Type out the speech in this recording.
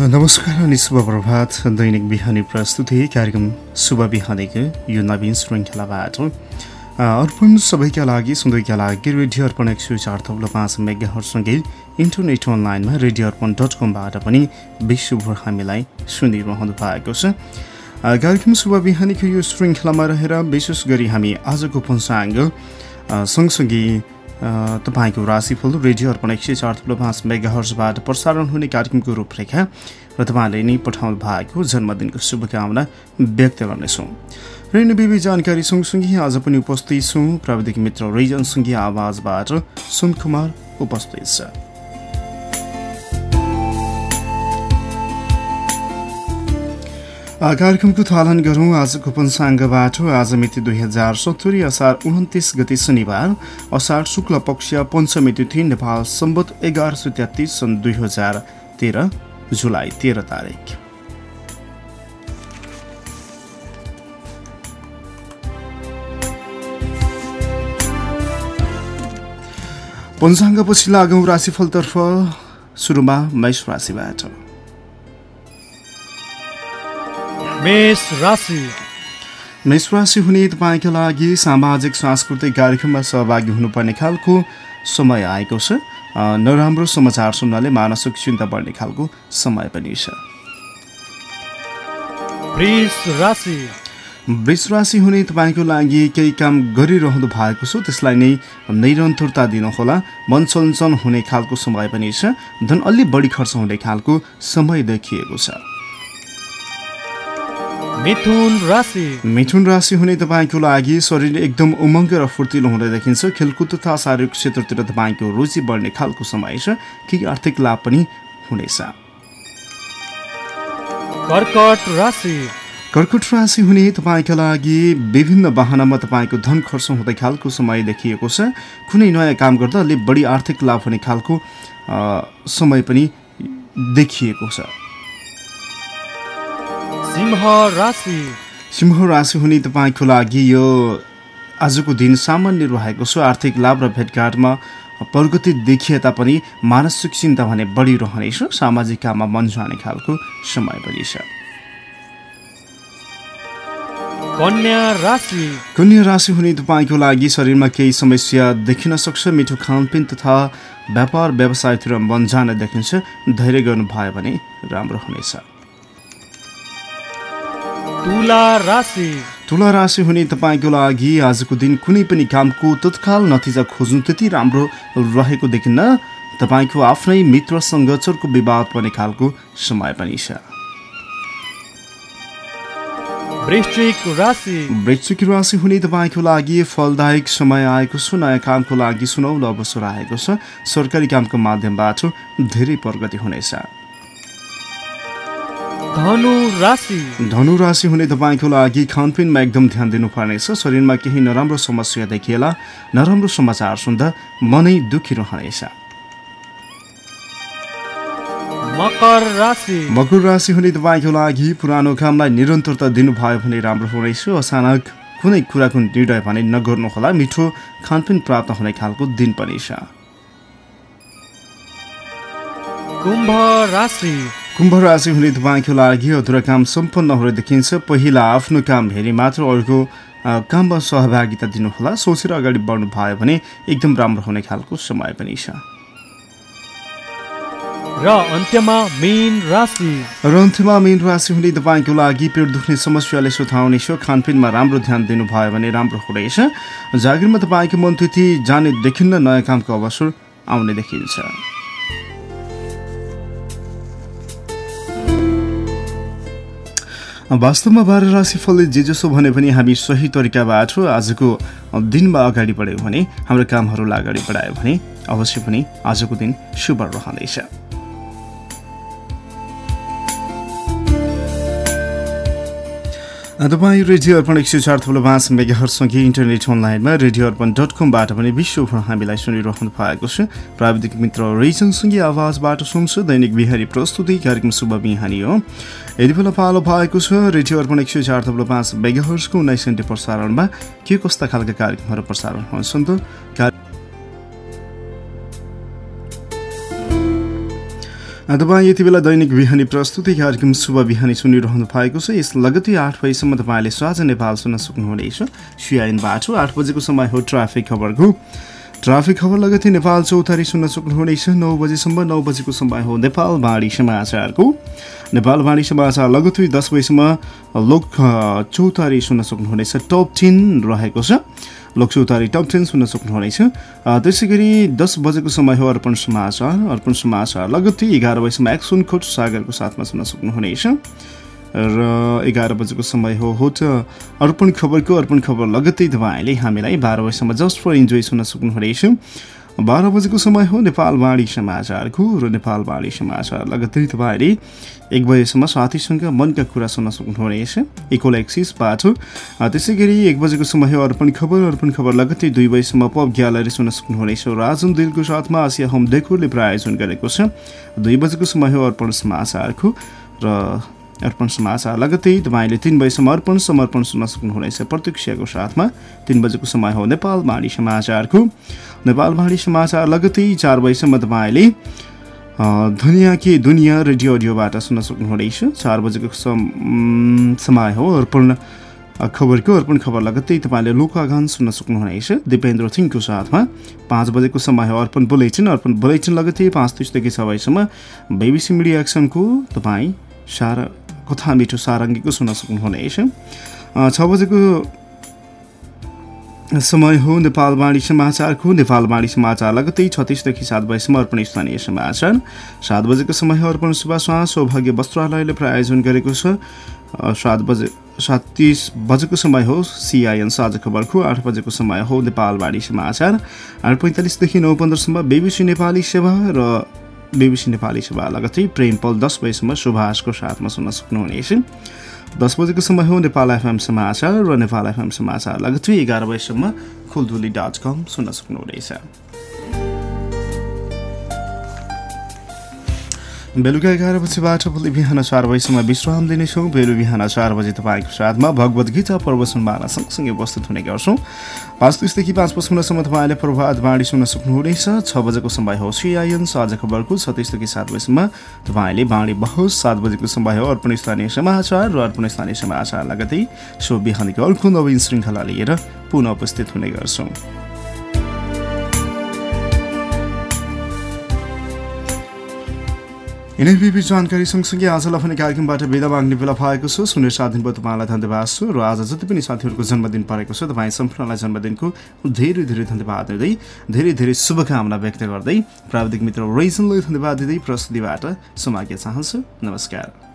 नमस्कार अनि शुभ प्रभात। दैनिक बिहानी प्रस्तुति कार्यक्रम शुभ बिहानीको यो नवीन श्रृङ्खलाबाट। अर्पण सबैका लागि सुन्दैका लागि रेडियो अर्पण एक सय चार थप्लो पाँच मेगाहरूसँगै इन्टरनेट अनलाइनमा रेडियो अर्पण डट कमबाट पनि विश्वभर हामीलाई सुनिरहनु भएको छ। कार्यक्रम शुभ बिहानीको यो श्रृङ्खलामा रहेर विशेष गरी हामी आजको पञ्चाङ्ग सँगसँगै तपाईँको राशिफल रेडियो अर्पण एक सय चार थुप्रो पाँच मेगाहर्सबाट प्रसारण हुने कार्यक्रमको रूपरेखा र तपाईँले नै पठाउनु भएको जन्मदिनको शुभकामना व्यक्त गर्नेछौँ। र बिबी जानकारी सँगसँगै आज पनि उपस्थित छौँ। प्राविधिक मित्र रिजनसँगै आवाजबाट सुन कुमार उपस्थित छ। कार्यक्रमको थालन गरौँ आजको पञ्चाङ्गबाट आज मिति दुई हजार सत्तरी असार उन्तिस गति शनिबार असार शुक्ल पक्ष पञ्चमी तिथि नेपाल सम्बत एघार सय तेत्तिस सन् दुई हजार तेह्र जुलाई तेह्र तारिक पञ्चाङ्गपछि लागौँ राशिफलतर्फ सुरुमा मेष राशिबाट। मेष राशि। मेष राशि हुने तपाईँका लागि सामाजिक सांस्कृतिक कार्यक्रममा सहभागी हुनुपर्ने खालको समय आएको छ। नराम्रो समाचार सुन्नाले मानसिक चिन्ता बढ्ने खालको समय पनि छ। वृष राशि। हुने तपाईँको लागि केही काम गरिरहनु भएको छ त्यसलाई नै निरन्तरता दिनुहोला। मन चलचल हुने खालको समय पनि छ। धन अलि बढी खर्च हुने खालको समय देखिएको छ। मिथुन राशि। मिथुन राशि हुने तपाईँको लागि शरीर एकदम उमङ्ग र फुर्तिलो हुँदै देखिन्छ। खेलकुद तथा शारीरिक क्षेत्रतिर तपाईँको रुचि बढ्ने खालको समय छ। केही आर्थिक लाभ पनि हुनेछ? कर्कट राशि। कर्कट राशि हुने तपाईँका लागि विभिन्न वाहनामा तपाईँको धन खर्च हुँदै खालको समय देखिएको छ। कुनै नयाँ काम गर्दा अलिक बढी आर्थिक लाभ हुने खालको समय पनि देखिएको छ। सिंह राशि। सिंह राशि हुने तपाईँको लागि यो आजको दिन सामान्य रहेको छ। आर्थिक लाभ र भेटघाटमा प्रगति देखिए तापनि मानसिक चिन्ता भने बढिरहनेछ सामाजिक काममा मन जाने खालको समय पनि छ। कन्या राशि। कन्या राशि हुने तपाईँको लागि शरीरमा केही समस्या देखिन सक्छ। मिठो खानपिन तथा व्यापार व्यवसायतिर मन जान देखिन्छ। धैर्य गर्नुभयो भने राम्रो हुनेछ। तुला राशि तुला राशि हुने तपाईँको लागि आजको दिन कुनै पनि कामको तत्काल नतिजा खोज्नु त्यति राम्रो रहेको देखिन्न। तपाईँको आफ्नै मित्रसँग चर्को विवाद पर्ने खालको समय पनि छ। वृश्चिक राशि हुने तपाईँको लागि फलदायक समय आएको छ। नयाँ कामको लागि सुनौलो अवसर आएको छ। सरकारी कामको माध्यमबाट धेरै प्रगति हुनेछ। धनु राशि धनु राशि हुने तपाईँको लागि खानपिनमा एकदम ध्यान दिनुपर्नेछ शरीरमा केही नराम्रो समस्या देखिएला नराम्रो समाचार सुन्दा मनै दुखी रहनेछ। मकर राशि। मकर राशि हुने तपाईँको लागि पुरानो कामलाई निरन्तरता दिनुभयो भने राम्रो हुनेछ। अचानक कुनै कुराको निर्णय भने नगर्नुहोला। मिठो खानपिन प्राप्त हुने खालको दिन पनि छ। कुम्भ राशि हुने तपाईँको लागि अधुरा काम सम्पन्न हुँदै देखिन्छ। पहिला आफ्नो काम हेरी मात्र अर्को काममा सहभागिता दिनुहोला। सोचेर अगाडि बढ्नु भयो भने एकदम राम्रो हुने खालको समय पनि छ। र अन्त्यमा मेन राशि। र अन्त्यमा मेन राशि हुने तपाईँको लागि पेट दुख्ने समस्याले सुताउनेछ खानपिनमा राम्रो ध्यान दिनुभयो भने राम्रो हुनेछ जागिरमा तपाईँको मन तिथि जाने देखिन्न नयाँ कामको अवसर आउने देखिन्छ। वास्तवमा बाह्र राशिफलले जे जसो भने पनि हामी सही तरिकाबाट आजको दिनमा अगाडि बढ्यौँ भने हाम्रो कामहरूलाई अगाडि बढायो भने अवश्य पनि आजको दिन शुभ रहँदैछ। तपाईँ रेडियो अर्पण एक सय चार थुलो पाँच मेगाहरूसँगै इन्टरनेट अनलाइनमा रेडियो अर्पण डट कमबाट पनि विश्वभर हामीलाई सुनिरहनु भएको छ। प्राविधिक मित्र रेजनसँगै आवाजबाट सुन्छ। दैनिक बिहारी प्रस्तुति कार्यक्रम शुभ बिहानी हो। यति बेला पालो भएको छ रेडियो अर्पण एक सय चार थप्लो पाँच मेगाहर्सको उन्नाइस घन्टे प्रसारणमा के कस्ता खालका कार्यक्रमहरू प्रसारण हुन्छन् त? तपाईँ यति बेला दैनिक बिहानी प्रस्तुति कार्यक्रम शुभ बिहानी सुनिरहनु भएको छ। यस लगतै आठ बजीसम्म तपाईँले स्वाज नेपाल सुन्न सक्नुहुनेछ। सिआइएनबाट आठ बजेको समय हो ट्राफिक खबरको। ट्राफिक खबर लगतै नेपाल चौतारी सुन्न सक्नुहुनेछ। नौ बजीसम्म नौ बजेको समय हो नेपाल बाढी समाचारको। नेपाल बाढी समाचार लगतै दस बजीसम्म लोक चौतारी सुन्न सक्नुहुनेछ। टप टेन रहेको छ। लोकसौतारी टप टेन सुन्न सक्नुहुनेछ। त्यसै गरी दस बजेको समय हो अर्पण समाचार। अर्पण समाचार लगत्तै एघार बजीसम्म एक्सन खोट सागरको साथमा सुन्न सक्नुहुनेछ। र एघार बजेको समय हो हो त अर्पण खबरको अर्पण खबर लगत्तै तपाईँले हामीलाई बाह्र बजीसम्म जस्ट फर इन्जोय सुन्न सक्नुहुनेछ। बाह्र बजेको समय हो नेपाल बाणी समाचारको र नेपाल बाणी समाचार लगत्तै तपाईँले एक बजेसम्म साथीसँग मनका कुरा सुन्न सक्नुहुनेछ। इकोल एक्सिसबाट त्यसै गरी एक बजेको समय हो अर्पण खबर। अर्पण खबर लगत्तै दुई बजीसम्म पप ग्यालरी सुन्न सक्नुहुनेछ। राजुन दिलको साथमा आसिया होम डेकोरले प्रायोजन गरेको छ। दुई बजेको समय हो अर्पण समाचारको र अर्पण समाचार लगत्तै तपाईँले तिन बजीसम्म अर्पण समर्पण सुन्न सक्नुहुनेछ प्रत्यक्षको साथमा। तिन बजेको समय हो नेपाल बाणी समाचारको। नेपाल बाणी समाचार लगत्तै चार बजीसम्म तपाईँले दुनियाँ कि दुनियाँ रेडियो अडियोबाट सुन्न सक्नुहुनेछ। चार बजेको समय हो अर्पण खबरको। अर्पण खबर लगत्तै तपाईँले लोकागान सुन्न सक्नुहुनेछ। दिपेन्द्र सिंहको साथमा पाँच बजेको समय हो अर्पण बुलेटिन। अर्पण बुलेटिन लगत्तै पाँच तिसदेखि छ बजीसम्म बेबिसी मिडिया एक्सनको तपाईँ सारा कथा मिठो सारङ्गीको सुन्न सक्नुहुनेछ। छ बजेको समय हो नेपाल वाणी समाचारको नेपाल वाणी समाचार लगत्तै छत्तिसदेखि सात बजीसम्म अर्पण स्थानीय समाचार। सात बजेको समय अर्पण सुभाषमा सौभाग्य वस्त्रालयले प्रायोजन गरेको छ। सात बजे सात तिस बजेको समय हो सिआइएन साझा खबरको आठ बजेको समय हो नेपाल वाणी समाचार। आठ पैँतालिसदेखि नौ पन्ध्रसम्म बेबिसी नेपाली सेवा र बिबिसी नेपाली सेवा लगतै प्रेम पल दस बजीसम्म सुभाषको साथमा सुन्न सक्नुहुनेछ दस बजेको समय हो नेपाल एफएम समाचार र नेपाल एफएम समाचार लगतै एघार बजीसम्म खुलधुली डट कम सुन्न सक्नुहुनेछ। बेलुका एघार बजीबाट भोलि बिहान चार बजीसम्म विश्राम लिनेछौँ बेलु बिहान चार बजी तपाईँको साथमा भगवत गीता प्रवचनमाला सँगसँगै उपस्थित हुने गर्छौँ। पाँच तिसदेखि पाँच पचपन्नसम्म तपाईँले प्रभात बाँडी सुन्न सक्नुहुनेछ। छ बजेको समय हो सिआइएन साझा खबरको छत्तिसदेखि सात बजीसम्म तपाईँले बाँडी बहोस्। सात बजेको समय हो अर्पण स्थानीय समाचार र अर्पण स्थानीय समाचार लगतै सो बिहानीको अर्को नवीन श्रृङ्खला लिएर पुनः उपस्थित हुने गर्छौँ। यिनै जानकारी सँगसँगै आजलाई पनि कार्यक्रमबाट विदा माग्ने बेला भएको छ। सुनेर साथ दिनुभयो तपाईँलाई धन्यवाद छु र आज जति पनि साथीहरूको जन्मदिन परेको छ तपाईँ सम्पूर्णलाई जन्मदिनको धेरै धेरै धन्यवाद दिँदै धेरै धेरै शुभकामना व्यक्त गर्दै प्राविधिक मित्र रेजनलाई धन्यवाद दिँदै प्रस्तुतिबाट समाग्य चाहन्छु। नमस्कार।